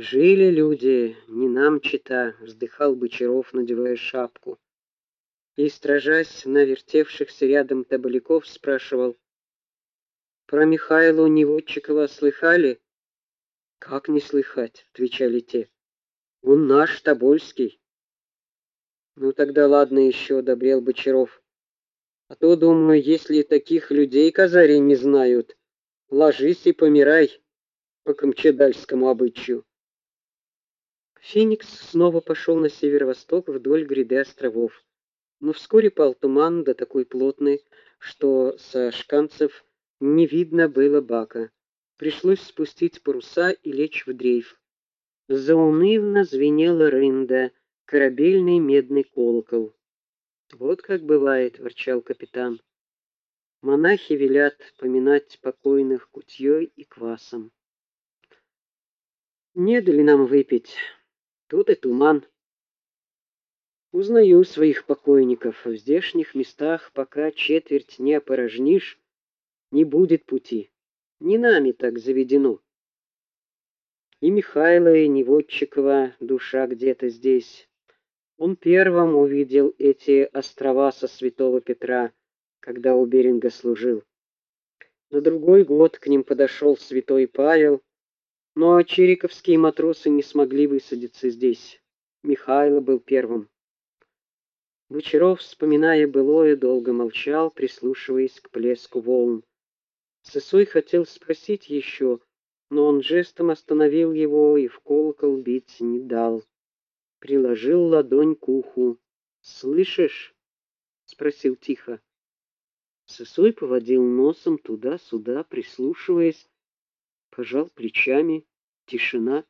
Жили люди, не нам чита, вздыхал Бочаров, надевая шапку. И стражась на вертевшихся рядом табаляков, спрашивал: "Про Михаила Неводчикова слыхали?" "Как не слыхать?" отвечали те. "Он наш Тобольский". Ну тогда ладно еще, добрел Бочаров. А то думаю, если таких людей казари не знают, ложись и помирай по камчедальскому обычаю. Феникс снова пошел на северо-восток вдоль гряды островов. Но вскоре пал туман, да такой плотный, что со шканцев не видно было бака. Пришлось спустить паруса и лечь в дрейф. Заунывно звенела рында, корабельный медный колокол. Вот как бывает, ворчал капитан. Монахи велят поминать покойных кутьей и квасом. Не дали нам выпить. Тут и туман. Узнаю своих покойников. В здешних местах, пока четверть не опорожнишь, не будет пути. Не нами так заведено. И Михаила, и Неводчикова душа где-то здесь. Он первым увидел эти острова со Святого Петра, когда у Беринга служил. На другой год к ним подошел святой Павел, но чериковские матросы не смогли высадиться здесь. Михаил был первым. Бочаров, вспоминая былое, долго молчал, прислушиваясь к плеску волн. Сысой хотел спросить еще, но он жестом остановил его и в колокол бить не дал приложил ладонь к уху. "Слышишь?" спросил тихо. Сысой поводил носом туда-сюда, прислушиваясь, пожал плечами. Тишина.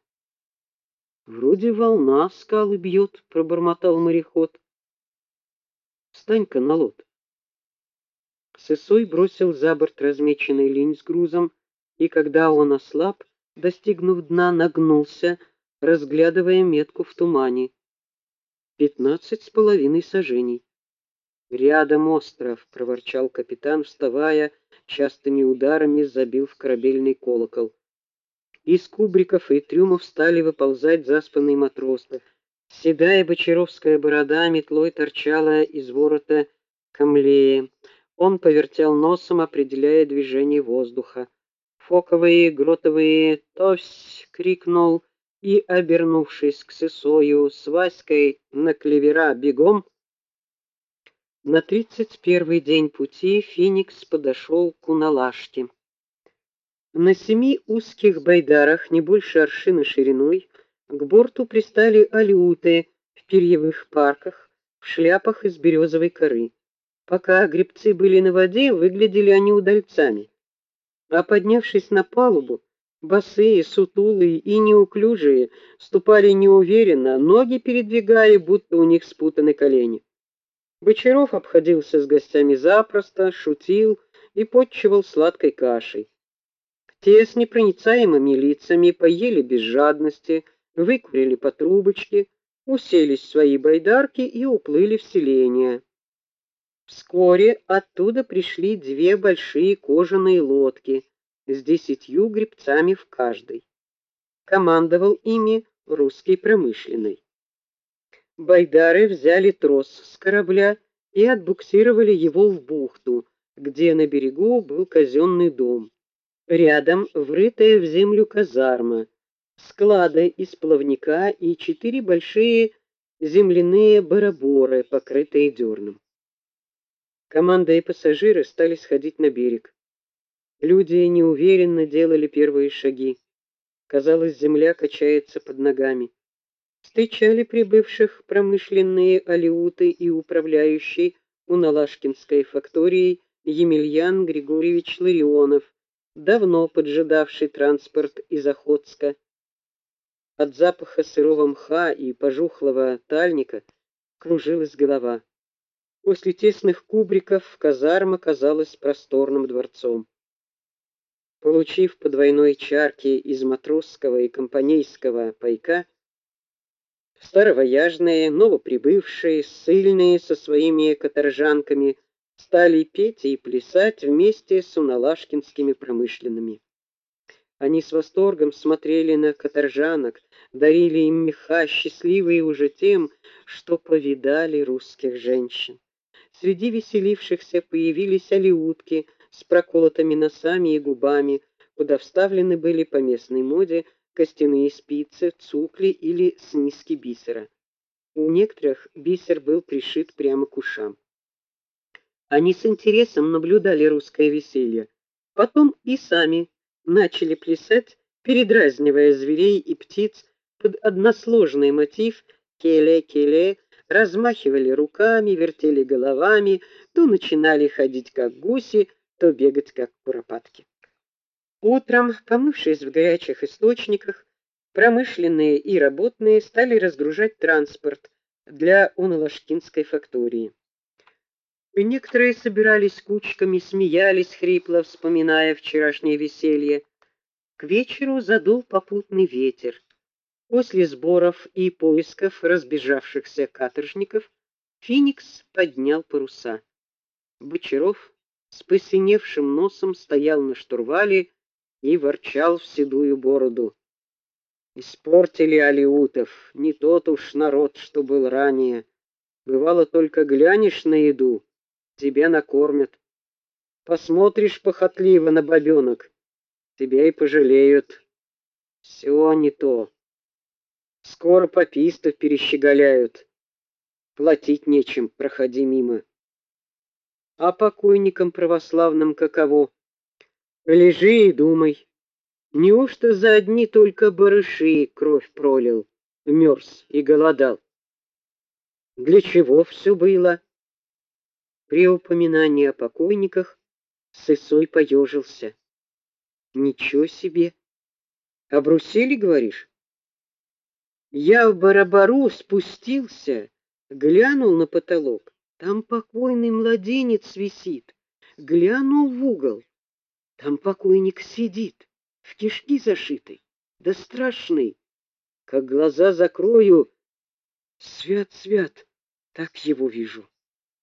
Вроде волна скалы бьет, пробормотал мореход. Встань-ка на лод. Сысой бросил за борт размеченный линь с грузом, и когда он ослаб, достигнув дна, нагнулся, разглядывая метку в тумане. Пятнадцать с половиной саженей. Рядом остров, проворчал капитан, вставая, частыми ударами забил в корабельный колокол. Из кубриков и трюмов стали выползать заспанные матросы. Седая бочаровская борода метлой торчала из ворота камлея. Он повертел носом, определяя движение воздуха. Фоковые, гротовые, товсь крикнул и, обернувшись к Сысою с Васькой на клевера бегом, на тридцать первый день пути Феникс подошел к Уналашке. На семи узких байдарах, не больше аршина шириной, к борту пристали алюты в перьевых парках, в шляпах из березовой коры. Пока гребцы были на воде, выглядели они удальцами. А поднявшись на палубу, Босые, сутулые и неуклюжие, ступали неуверенно, ноги передвигая, будто у них спутаны колени. Бочаров обходился с гостями запросто, шутил и подчивал сладкой кашей. Те с непроницаемыми лицами поели без жадности, выкурили по трубочке, уселись в свои байдарки и уплыли в селение. Вскоре оттуда пришли две большие кожаные лодки с десятью гребцами в каждой. Командовал ими русский промышленный. Байдары взяли трос с корабля и отбуксировали его в бухту, где на берегу был казенный дом. Рядом врытая в землю казарма, склады из плавника и четыре большие земляные бараборы, покрытые дерном. Команда и пассажиры стали сходить на берег. Люди неуверенно делали первые шаги. Казалось, земля качается под ногами. Встречали прибывших промышленные алиуты и управляющий у Налашкинской фактории Емельян Григорьевич Ларионов, давно поджидавший транспорт из Охотска. От запаха сырого мха и пожухлого тальника кружилась голова. После тесных кубриков казарма казалась просторным дворцом. Получив по двойной чарке из матросского и компанейского пайка, старовояжные, новоприбывшие, сильные со своими каторжанками стали петь и плясать вместе с уналашкинскими промышленными. Они с восторгом смотрели на каторжанок, дарили им меха, счастливые уже тем, что повидали русских женщин. Среди веселившихся появились алиутки с проколотыми носами и губами, куда вставлены были по местной моде костяные спицы, цукли или снизки бисера. У некоторых бисер был пришит прямо к ушам. Они с интересом наблюдали русское веселье. Потом и сами начали плясать, передразнивая зверей и птиц под односложный мотив келе-келе, размахивали руками, вертели головами, то начинали ходить как гуси, то бегать как куропатки. Утром, помывшись в горячих источниках, промышленные и работные стали разгружать транспорт для Уналашкинской фактории. И некоторые собирались кучками, смеялись хрипло, вспоминая вчерашнее веселье. К вечеру задул попутный ветер. После сборов и поисков разбежавшихся каторжников Феникс поднял паруса. Бочаров с посиневшим носом стоял на штурвале и ворчал в седую бороду. Испортили алиутов, не тот уж народ, что был ранее. Бывало только глянешь на еду, тебя накормят. Посмотришь похотливо на бабенок, тебя и пожалеют. Все не то. Скоро попистов перещеголяют. Платить нечем, проходи мимо. А покойникам православным каково? Лежи и думай. Неужто за одни только барыши кровь пролил, мерз и голодал? Для чего все было? При упоминании о покойниках Сысой поежился. Ничего себе! Обрусили, говоришь? Я в барабару спустился, глянул на потолок. Там покойный младенец висит. Глянул в угол. Там покойник сидит, в кишки зашитый, да страшный. Как глаза закрою, свят-свят, так его вижу.